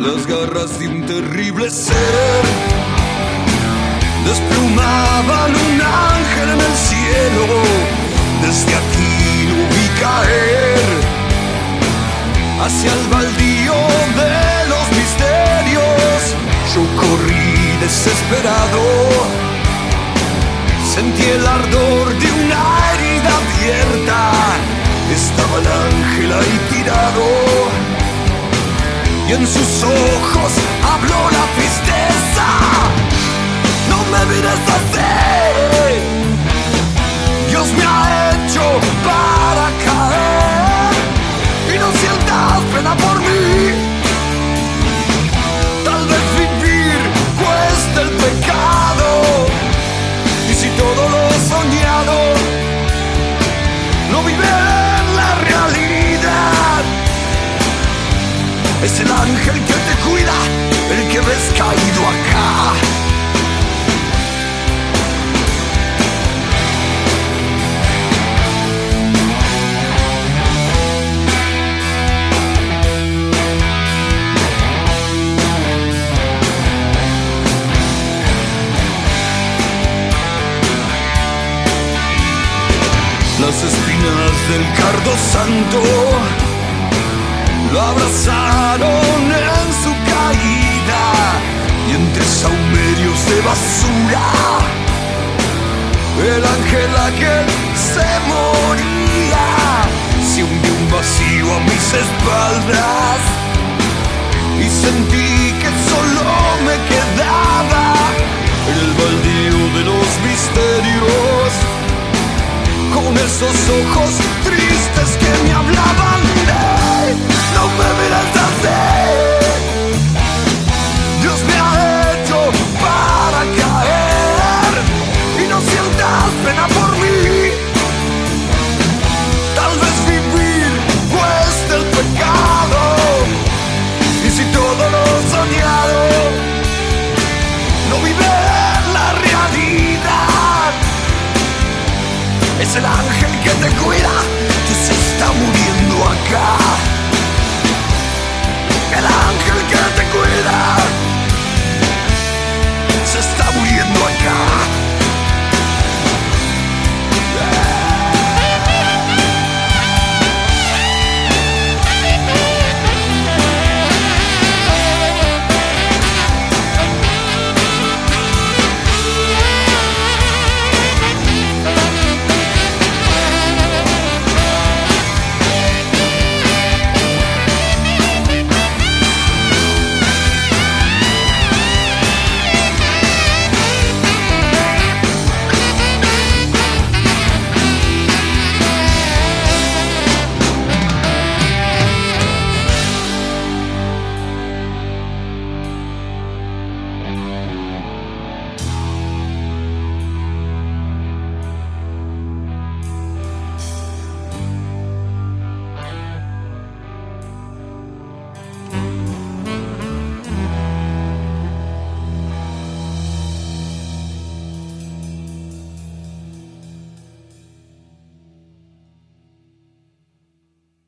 Las garras de un terrible ser desplumaban un ángel en el cielo. Yo corrí desesperado, sentí el ardor de una herida abierta. Estaba el ángel ahí tirado y en sus ojos habló ángel que te cuida, el que ves caído acá. Las espinas del cardo santo lo abrazaron en su caída y entre saumerios de basura el ángel aquel se moría. Se hundió un vacío a mis espaldas y sentí que solo me quedaba en el baldío de los misterios. Con esos ojos el ángel que te cuida